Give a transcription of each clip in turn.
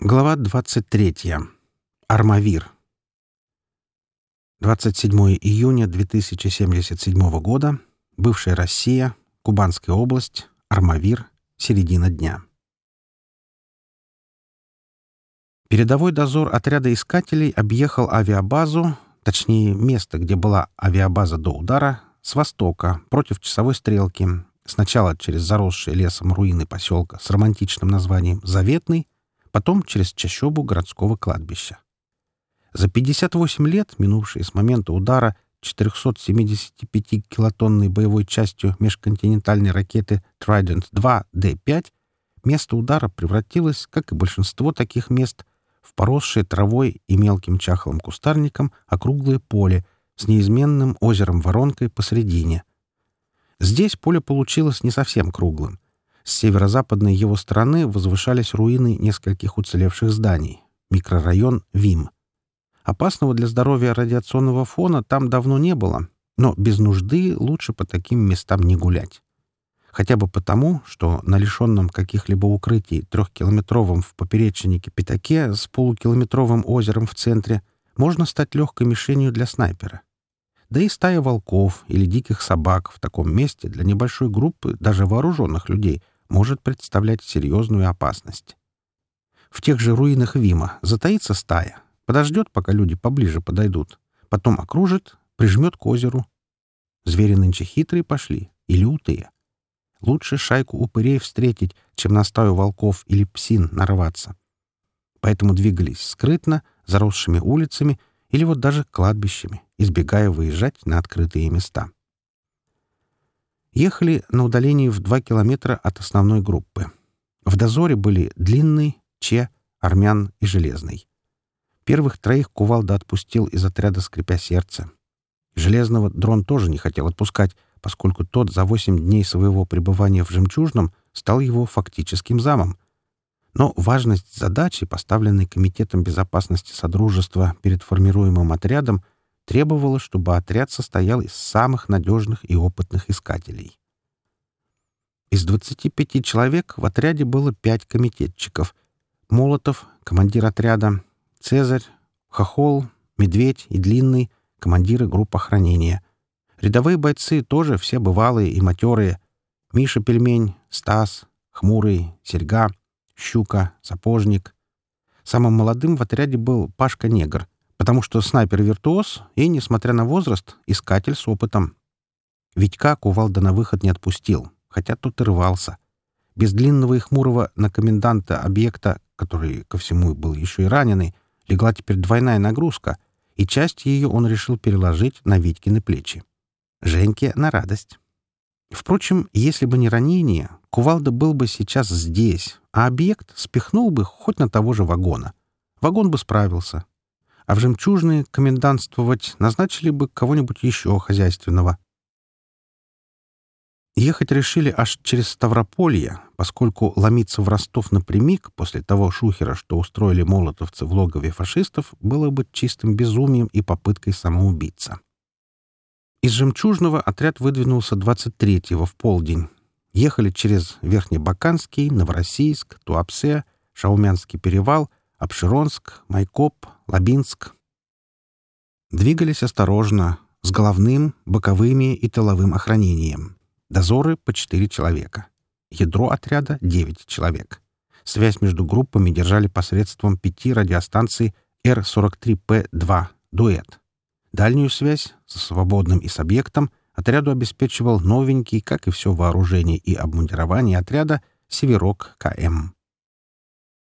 Глава 23. Армавир. 27 июня 2077 года. Бывшая Россия, Кубанская область, Армавир, середина дня. Передовой дозор отряда искателей объехал авиабазу, точнее, место, где была авиабаза до удара, с востока, против часовой стрелки, сначала через заросшие лесом руины поселка с романтичным названием «Заветный», потом через чащобу городского кладбища. За 58 лет, минувшие с момента удара 475-килотонной боевой частью межконтинентальной ракеты Trident-2 D-5, место удара превратилось, как и большинство таких мест, в поросшее травой и мелким чахлым кустарником округлое поле с неизменным озером-воронкой посредине. Здесь поле получилось не совсем круглым — с северо-западной его стороны возвышались руины нескольких уцелевших зданий. Микрорайон ВИМ. Опасного для здоровья радиационного фона там давно не было, но без нужды лучше по таким местам не гулять. Хотя бы потому, что на лишенном каких-либо укрытий трехкилометровом в поперечнике пятаке с полукилометровым озером в центре можно стать легкой мишенью для снайпера. Да и стая волков или диких собак в таком месте для небольшой группы даже вооруженных людей может представлять серьезную опасность. В тех же руинах Вима затаится стая, подождет, пока люди поближе подойдут, потом окружит, прижмет к озеру. Звери нынче хитрые пошли и лютые. Лучше шайку упырей встретить, чем на стаю волков или псин нарваться. Поэтому двигались скрытно, заросшими улицами или вот даже кладбищами, избегая выезжать на открытые места. — Ехали на удалении в 2 километра от основной группы. В дозоре были Длинный, Че, Армян и Железный. Первых троих Кувалда отпустил из отряда «Скрипя сердце». Железного дрон тоже не хотел отпускать, поскольку тот за 8 дней своего пребывания в «Жемчужном» стал его фактическим замом. Но важность задачи, поставленной Комитетом безопасности Содружества перед формируемым отрядом — требовала, чтобы отряд состоял из самых надежных и опытных искателей. Из 25 человек в отряде было 5 комитетчиков. Молотов, командир отряда, Цезарь, Хохол, Медведь и Длинный, командиры групп охранения. Рядовые бойцы тоже все бывалые и матерые. Миша Пельмень, Стас, Хмурый, Серьга, Щука, Сапожник. Самым молодым в отряде был Пашка Негр — Потому что снайпер виртуоз и, несмотря на возраст, искатель с опытом. Витька кувалда на выход не отпустил, хотя тут и рвался. Без длинного и хмурого на коменданта объекта, который, ко всему, был еще и раненый, легла теперь двойная нагрузка, и часть ее он решил переложить на Витькины плечи. Женьке на радость. Впрочем, если бы не ранение, кувалда был бы сейчас здесь, а объект спихнул бы хоть на того же вагона. Вагон бы справился, а в жемчужные комендантствовать назначили бы кого-нибудь еще хозяйственного. Ехать решили аж через Ставрополье, поскольку ломиться в Ростов напрямик после того шухера, что устроили молотовцы в логове фашистов, было бы чистым безумием и попыткой самоубийца. Из Жемчужного отряд выдвинулся 23-го в полдень. Ехали через Верхнебаканский, Новороссийск, Туапсе, Шаумянский перевал — Обширонск, Майкоп, Лабинск. Двигались осторожно, с головным, боковыми и тыловым охранением. Дозоры по 4 человека. Ядро отряда — 9 человек. Связь между группами держали посредством пяти радиостанций Р-43П-2 «Дуэт». Дальнюю связь со свободным и с объектом отряду обеспечивал новенький, как и все вооружение и обмундирование отряда, «Северок КМ».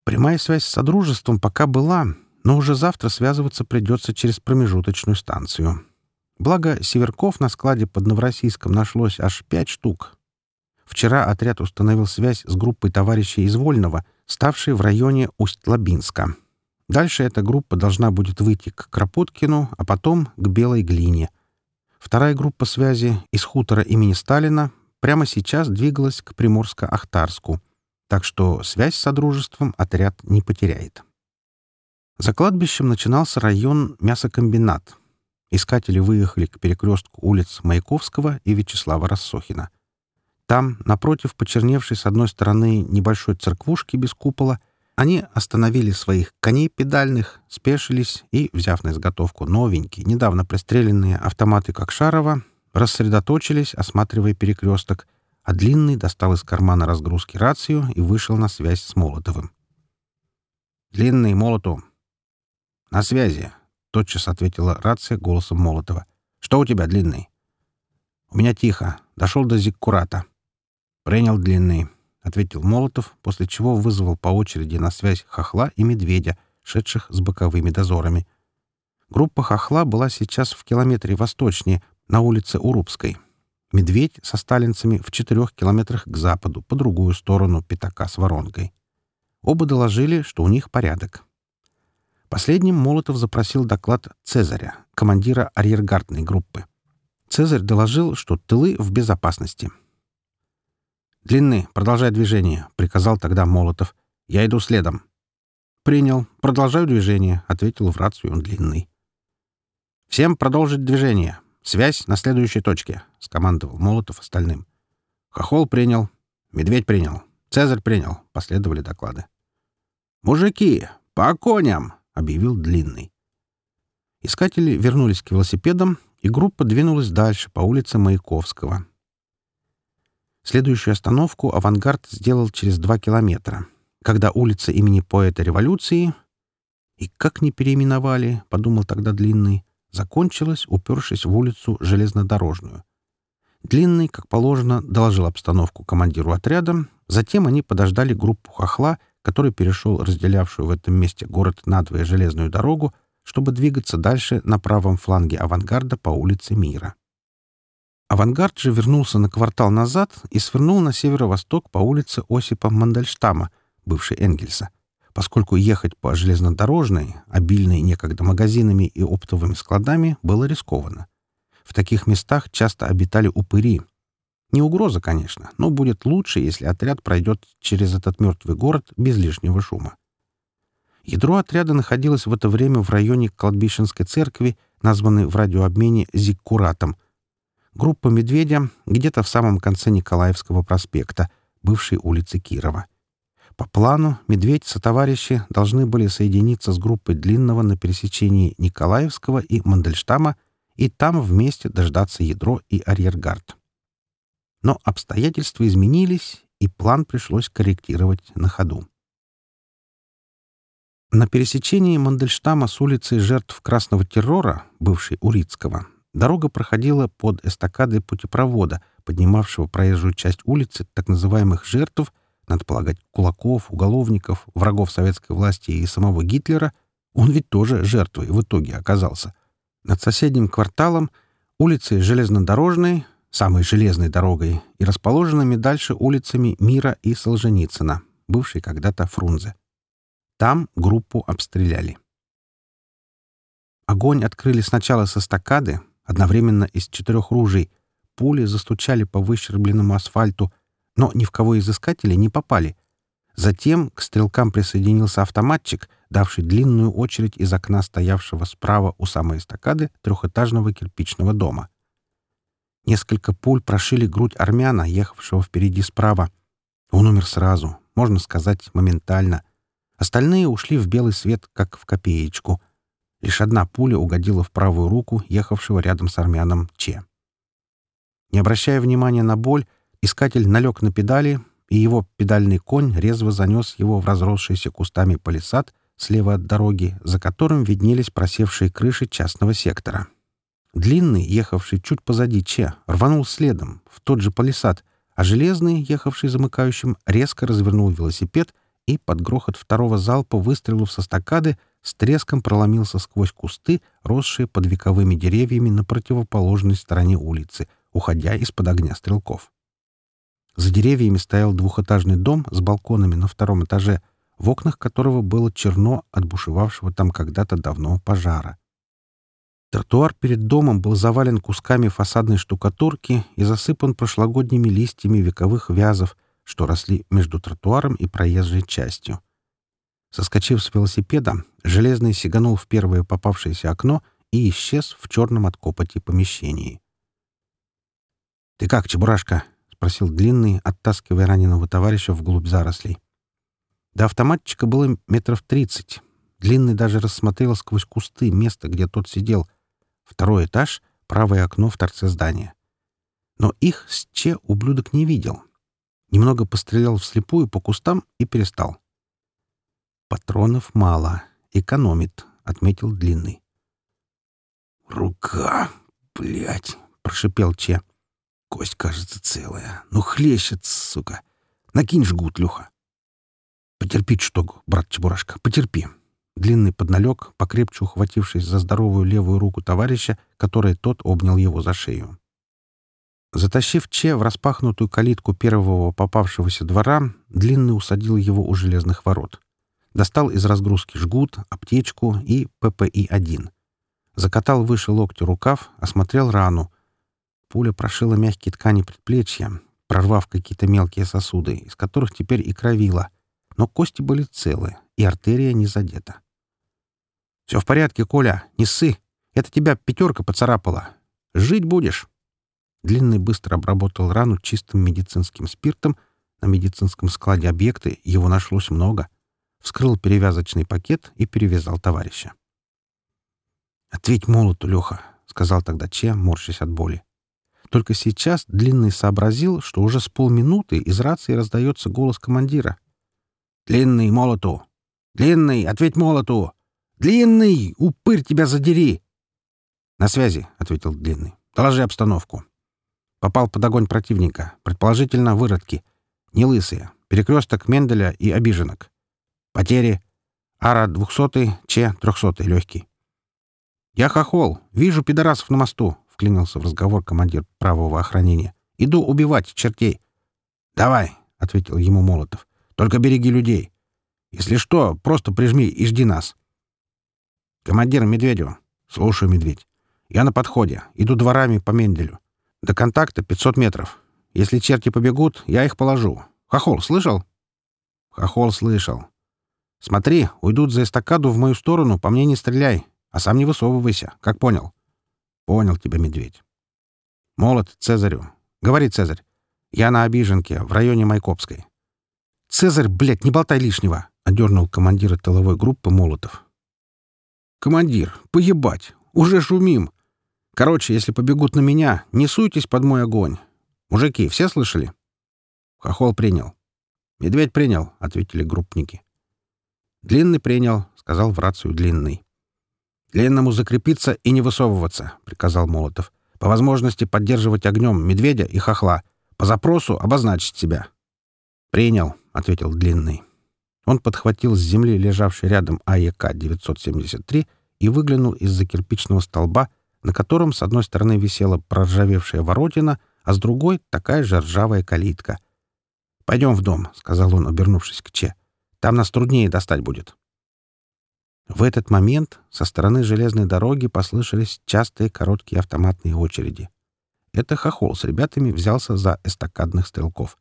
Прямая связь с Содружеством пока была, но уже завтра связываться придется через промежуточную станцию. Благо, северков на складе под Новороссийском нашлось аж пять штук. Вчера отряд установил связь с группой товарищей из Вольного, ставшей в районе Усть-Лабинска. Дальше эта группа должна будет выйти к Кропоткину, а потом к Белой Глине. Вторая группа связи из хутора имени Сталина прямо сейчас двигалась к Приморско-Ахтарску так что связь с Содружеством отряд не потеряет. За кладбищем начинался район мясокомбинат. Искатели выехали к перекрестку улиц Маяковского и Вячеслава Рассохина. Там, напротив почерневшей с одной стороны небольшой церквушки без купола, они остановили своих коней педальных, спешились и, взяв на изготовку новенькие, недавно пристреленные автоматы Кокшарова, рассредоточились, осматривая перекресток, а Длинный достал из кармана разгрузки рацию и вышел на связь с Молотовым. «Длинный, Молоту!» «На связи», — тотчас ответила рация голосом Молотова. «Что у тебя, Длинный?» «У меня тихо. Дошел до Зиккурата». «Принял Длинный», — ответил Молотов, после чего вызвал по очереди на связь Хохла и Медведя, шедших с боковыми дозорами. Группа Хохла была сейчас в километре восточнее, на улице Урубской. Медведь со сталинцами в четырех километрах к западу, по другую сторону пятака с воронкой. Оба доложили, что у них порядок. Последним Молотов запросил доклад Цезаря, командира арьергардной группы. Цезарь доложил, что тылы в безопасности. «Длинный, продолжай движение», — приказал тогда Молотов. «Я иду следом». «Принял. Продолжаю движение», — ответил в рацию Длинный. «Всем продолжить движение. «Связь на следующей точке», — скомандовал Молотов остальным. «Хохол принял. Медведь принял. Цезарь принял», — последовали доклады. «Мужики, по коням!» — объявил Длинный. Искатели вернулись к велосипедам, и группа двинулась дальше по улице Маяковского. Следующую остановку «Авангард» сделал через два километра, когда улица имени поэта революции... И как не переименовали, — подумал тогда Длинный, закончилась, упершись в улицу железнодорожную. Длинный, как положено, доложил обстановку командиру отряда, затем они подождали группу хохла, который перешел разделявшую в этом месте город надвое железную дорогу, чтобы двигаться дальше на правом фланге авангарда по улице Мира. Авангард же вернулся на квартал назад и свернул на северо-восток по улице Осипа Мандельштама, бывшей Энгельса, поскольку ехать по железнодорожной, обильной некогда магазинами и оптовыми складами, было рискованно. В таких местах часто обитали упыри. Не угроза, конечно, но будет лучше, если отряд пройдет через этот мертвый город без лишнего шума. Ядро отряда находилось в это время в районе кладбищенской церкви, названной в радиообмене Зиккуратом. Группа «Медведя» где-то в самом конце Николаевского проспекта, бывшей улицы Кирова. По плану медведь со товарищи должны были соединиться с группой Длинного на пересечении Николаевского и Мандельштама и там вместе дождаться ядро и арьергард. Но обстоятельства изменились, и план пришлось корректировать на ходу. На пересечении Мандельштама с улицей жертв Красного террора, бывшей Урицкого, дорога проходила под эстакадой путепровода, поднимавшего проезжую часть улицы так называемых «жертв» надо полагать, кулаков, уголовников, врагов советской власти и самого Гитлера, он ведь тоже жертвой в итоге оказался. Над соседним кварталом, улицей Железнодорожной, самой железной дорогой, и расположенными дальше улицами Мира и Солженицына, бывшей когда-то Фрунзе. Там группу обстреляли. Огонь открыли сначала со стакады, одновременно из четырех ружей. Пули застучали по выщербленному асфальту — но ни в кого из искателей не попали. Затем к стрелкам присоединился автоматчик, давший длинную очередь из окна стоявшего справа у самой эстакады трехэтажного кирпичного дома. Несколько пуль прошили грудь армяна, ехавшего впереди справа. Он умер сразу, можно сказать, моментально. Остальные ушли в белый свет, как в копеечку. Лишь одна пуля угодила в правую руку ехавшего рядом с армяном Че. Не обращая внимания на боль, Искатель налег на педали, и его педальный конь резво занес его в разросшийся кустами палисад слева от дороги, за которым виднелись просевшие крыши частного сектора. Длинный, ехавший чуть позади Че, рванул следом, в тот же палисад, а Железный, ехавший замыкающим, резко развернул велосипед и под грохот второго залпа выстрелов со стакады с треском проломился сквозь кусты, росшие под вековыми деревьями на противоположной стороне улицы, уходя из-под огня стрелков. За деревьями стоял двухэтажный дом с балконами на втором этаже, в окнах которого было черно от бушевавшего там когда-то давно пожара. Тротуар перед домом был завален кусками фасадной штукатурки и засыпан прошлогодними листьями вековых вязов, что росли между тротуаром и проезжей частью. Соскочив с велосипеда, Железный сиганул в первое попавшееся окно и исчез в черном от копоти помещении. «Ты как, Чебурашка?» — спросил Длинный, оттаскивая раненого товарища вглубь зарослей. До автоматчика было метров тридцать. Длинный даже рассмотрел сквозь кусты место, где тот сидел. Второй этаж, правое окно в торце здания. Но их с Че ублюдок не видел. Немного пострелял вслепую по кустам и перестал. «Патронов мало. Экономит», — отметил Длинный. «Рука, блядь!» — прошипел Че. Кость, кажется, целая. Ну, хлещет, сука. Накинь жгут, Люха. Потерпи чуток, брат Чебурашка, потерпи. Длинный подналег, покрепче ухватившись за здоровую левую руку товарища, которой тот обнял его за шею. Затащив Че в распахнутую калитку первого попавшегося двора, Длинный усадил его у железных ворот. Достал из разгрузки жгут, аптечку и ППИ-1. Закатал выше локтя рукав, осмотрел рану, Пуля прошила мягкие ткани предплечья, прорвав какие-то мелкие сосуды, из которых теперь и кровила. Но кости были целы, и артерия не задета. «Все в порядке, Коля, не ссы. Это тебя пятерка поцарапала. Жить будешь». Длинный быстро обработал рану чистым медицинским спиртом. На медицинском складе Объекты его нашлось много. Вскрыл перевязочный пакет и перевязал товарища. «Ответь молоту, Леха», — сказал тогда Че, морщась от боли. Только сейчас Длинный сообразил, что уже с полминуты из рации раздается голос командира. «Длинный, молоту! Длинный, ответь молоту! Длинный, упырь тебя задери!» «На связи», — ответил Длинный. «Доложи обстановку». Попал под огонь противника, предположительно выродки. Не лысые, перекресток Менделя и обиженок. Потери. Ара 200, Че 300 легкий. «Я хохол. Вижу пидорасов на мосту. — вклинился в разговор командир правого охранения. «Иду убивать чертей!» «Давай!» — ответил ему Молотов. «Только береги людей! Если что, просто прижми и жди нас!» «Командир Медведева!» «Слушаю, Медведь. Я на подходе. Иду дворами по Менделю. До контакта 500 метров. Если черти побегут, я их положу. Хохол, слышал?» «Хохол слышал. Смотри, уйдут за эстакаду в мою сторону, по мне не стреляй, а сам не высовывайся, как понял?» Понял тебя, медведь. Молот Цезарю. Говори, Цезарь. Я на Обиженке, в районе Майкопской. Цезарь, блядь, не болтай лишнего, одернул командира тыловой группы Молотов. Командир, поебать, уже шумим. Короче, если побегут на меня, не суйтесь под мой огонь. Мужики, все слышали? Хохол принял. Медведь принял, ответили группники. Длинный принял, сказал в рацию Длинный. «Пленному закрепиться и не высовываться», — приказал Молотов. «По возможности поддерживать огнем медведя и хохла. По запросу обозначить себя». «Принял», — ответил Длинный. Он подхватил с земли лежавший рядом АЕК-973 и выглянул из-за кирпичного столба, на котором с одной стороны висела проржавевшая воротина, а с другой — такая же ржавая калитка. «Пойдем в дом», — сказал он, обернувшись к Че. «Там нас труднее достать будет». В этот момент со стороны железной дороги послышались частые короткие автоматные очереди. Это Хохол с ребятами взялся за эстакадных стрелков.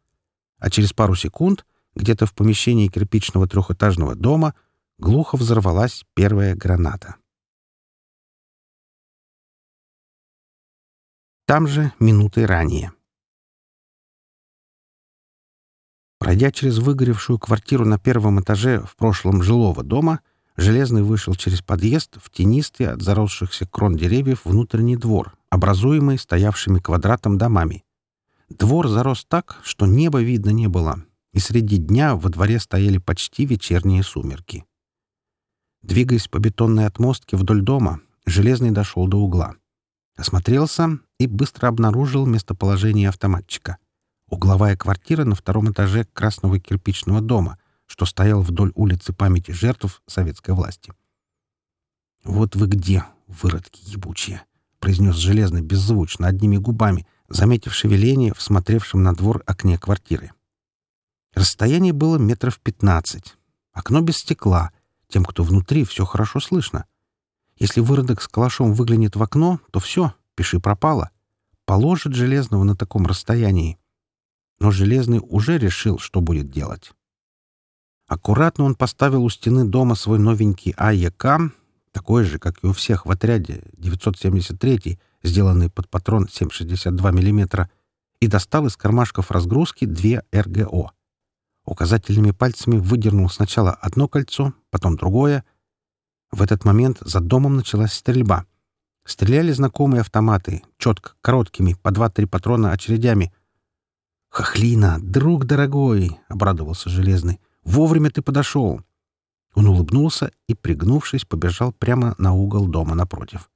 А через пару секунд где-то в помещении кирпичного трехэтажного дома глухо взорвалась первая граната. Там же минуты ранее. Пройдя через выгоревшую квартиру на первом этаже в прошлом жилого дома, Железный вышел через подъезд в тенистый от заросшихся крон деревьев внутренний двор, образуемый стоявшими квадратом домами. Двор зарос так, что неба видно не было, и среди дня во дворе стояли почти вечерние сумерки. Двигаясь по бетонной отмостке вдоль дома, Железный дошел до угла. Осмотрелся и быстро обнаружил местоположение автоматчика. Угловая квартира на втором этаже красного кирпичного дома, что стоял вдоль улицы памяти жертв советской власти. «Вот вы где, выродки ебучие!» — произнес Железный беззвучно, одними губами, заметив шевеление в на двор окне квартиры. Расстояние было метров пятнадцать. Окно без стекла. Тем, кто внутри, все хорошо слышно. Если выродок с калашом выглянет в окно, то все, пиши пропало. Положит Железного на таком расстоянии. Но Железный уже решил, что будет делать. Аккуратно он поставил у стены дома свой новенький АЕК, такой же, как и у всех в отряде, 973 сделанный под патрон 7,62 мм, и достал из кармашков разгрузки две РГО. Указательными пальцами выдернул сначала одно кольцо, потом другое. В этот момент за домом началась стрельба. Стреляли знакомые автоматы, четко, короткими, по два-три патрона очередями. «Хохлина, друг дорогой!» — обрадовался Железный — Вовремя ты подошел!» Он улыбнулся и, пригнувшись, побежал прямо на угол дома напротив.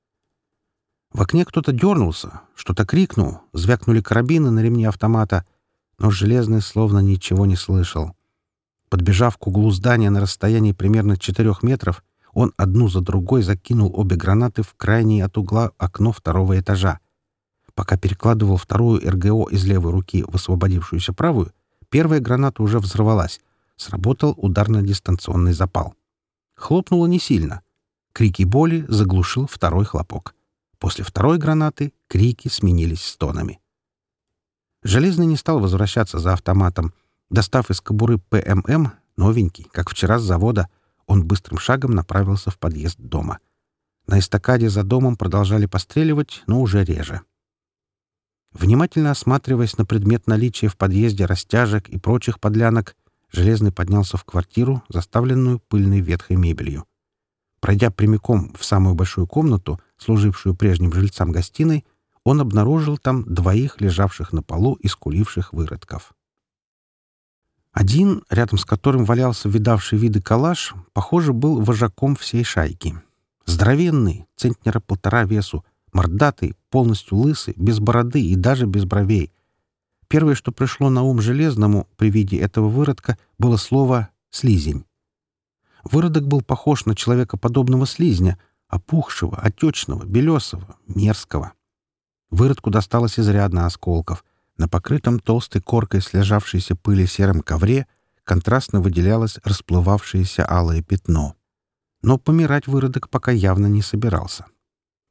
В окне кто-то дернулся, что-то крикнул, звякнули карабины на ремне автомата, но Железный словно ничего не слышал. Подбежав к углу здания на расстоянии примерно четырех метров, он одну за другой закинул обе гранаты в крайнее от угла окно второго этажа. Пока перекладывал вторую РГО из левой руки в освободившуюся правую, первая граната уже взорвалась, Сработал ударно-дистанционный запал. Хлопнуло не сильно. Крики боли заглушил второй хлопок. После второй гранаты крики сменились стонами. Железный не стал возвращаться за автоматом. Достав из кобуры ПММ, новенький, как вчера с завода, он быстрым шагом направился в подъезд дома. На эстакаде за домом продолжали постреливать, но уже реже. Внимательно осматриваясь на предмет наличия в подъезде растяжек и прочих подлянок, Железный поднялся в квартиру, заставленную пыльной ветхой мебелью. Пройдя прямиком в самую большую комнату, служившую прежним жильцам гостиной, он обнаружил там двоих лежавших на полу и скуливших выродков. Один, рядом с которым валялся видавший виды калаш, похоже, был вожаком всей шайки. Здоровенный, центнера полтора весу, мордатый, полностью лысый, без бороды и даже без бровей. Первое, что пришло на ум Железному при виде этого выродка, было слово «слизень». Выродок был похож на человека подобного слизня, опухшего, отечного, белесого, мерзкого. Выродку досталось изрядно осколков. На покрытом толстой коркой слежавшейся пыли сером ковре контрастно выделялось расплывавшееся алое пятно. Но помирать выродок пока явно не собирался.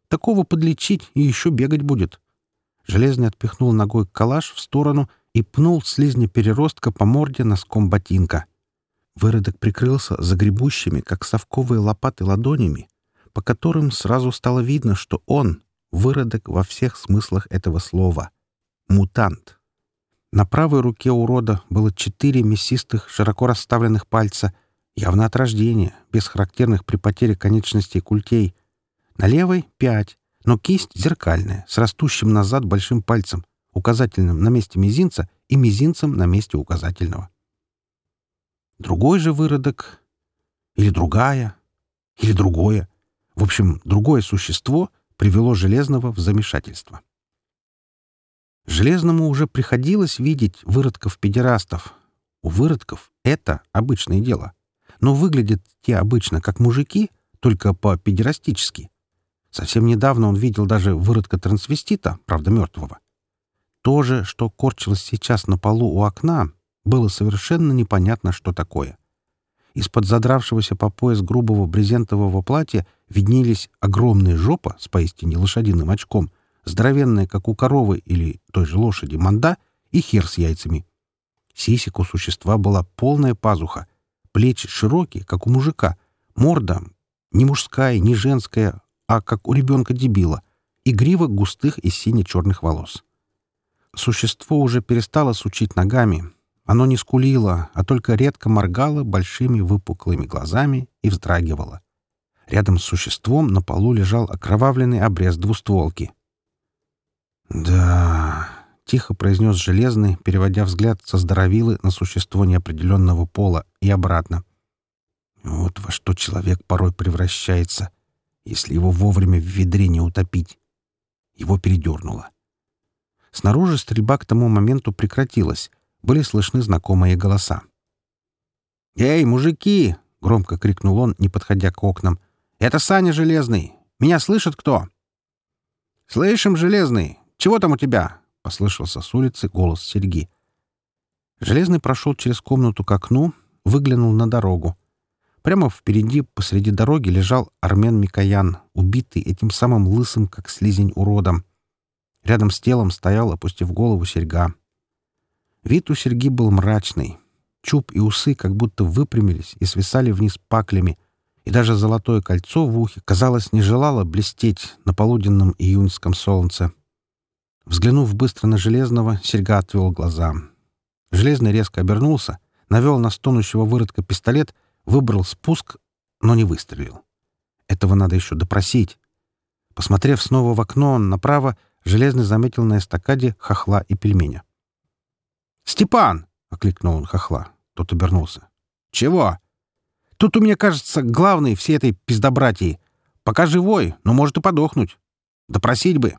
Такого подлечить и еще бегать будет. Железный отпихнул ногой калаш в сторону и пнул слизня переростка по морде носком ботинка. Выродок прикрылся загребущими, как совковые лопаты, ладонями, по которым сразу стало видно, что он — выродок во всех смыслах этого слова. Мутант. На правой руке урода было четыре мясистых, широко расставленных пальца, явно от рождения, без характерных при потере конечностей культей. На левой — пять, но кисть зеркальная, с растущим назад большим пальцем, указательным на месте мизинца и мизинцем на месте указательного. Другой же выродок, или другая, или другое, в общем, другое существо привело Железного в замешательство. Железному уже приходилось видеть выродков-педерастов. У выродков это обычное дело. Но выглядят те обычно как мужики, только по-педерастически — Совсем недавно он видел даже выродка трансвестита, правда мертвого. То же, что корчилось сейчас на полу у окна, было совершенно непонятно, что такое. Из-под задравшегося по пояс грубого брезентового платья виднелись огромная жопа с поистине лошадиным очком, здоровенная, как у коровы или той же лошади, манда и хер с яйцами. Сисек у существа была полная пазуха, плечи широкие, как у мужика, морда не мужская, не женская, а как у ребенка-дебила, и грива густых и сине-черных волос. Существо уже перестало сучить ногами. Оно не скулило, а только редко моргало большими выпуклыми глазами и вздрагивало. Рядом с существом на полу лежал окровавленный обрез двустволки. «Да...» — тихо произнес Железный, переводя взгляд со здоровилы на существо неопределенного пола и обратно. «Вот во что человек порой превращается если его вовремя в ведре не утопить. Его передернуло. Снаружи стрельба к тому моменту прекратилась. Были слышны знакомые голоса. «Эй, мужики!» — громко крикнул он, не подходя к окнам. «Это Саня Железный! Меня слышит кто?» «Слышим, Железный! Чего там у тебя?» — послышался с улицы голос Серьги. Железный прошел через комнату к окну, выглянул на дорогу. Прямо впереди, посреди дороги, лежал Армен Микоян, убитый этим самым лысым, как слизень, уродом. Рядом с телом стоял, опустив голову, серьга. Вид у серьги был мрачный. Чуб и усы как будто выпрямились и свисали вниз паклями, и даже золотое кольцо в ухе, казалось, не желало блестеть на полуденном июньском солнце. Взглянув быстро на Железного, серьга отвел глаза. Железный резко обернулся, навел на стонущего выродка пистолет — Выбрал спуск, но не выстрелил. Этого надо еще допросить. Посмотрев снова в окно направо, Железный заметил на эстакаде хохла и пельменя. «Степан!» — окликнул он хохла. Тот обернулся. «Чего?» «Тут у меня, кажется, главный всей этой пиздобратии. Пока живой, но ну, может и подохнуть. Допросить бы».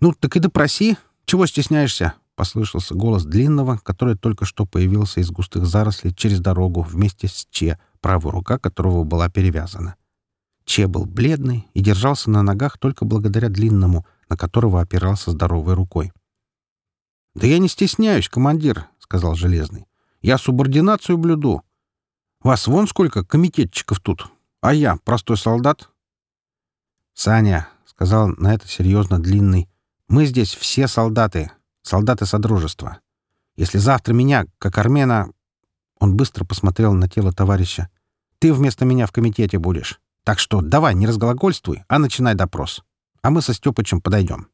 «Ну, так и допроси. Чего стесняешься? послышался голос длинного, который только что появился из густых зарослей через дорогу вместе с Че, правая рука которого была перевязана. Че был бледный и держался на ногах только благодаря длинному, на которого опирался здоровой рукой. «Да я не стесняюсь, командир», — сказал Железный. «Я субординацию блюду. Вас вон сколько комитетчиков тут, а я простой солдат». «Саня», — сказал на это серьезно Длинный, — «мы здесь все солдаты, солдаты Содружества. Если завтра меня, как армена...» Он быстро посмотрел на тело товарища. «Ты вместо меня в комитете будешь. Так что давай, не разглагольствуй, а начинай допрос. А мы со Степычем подойдем».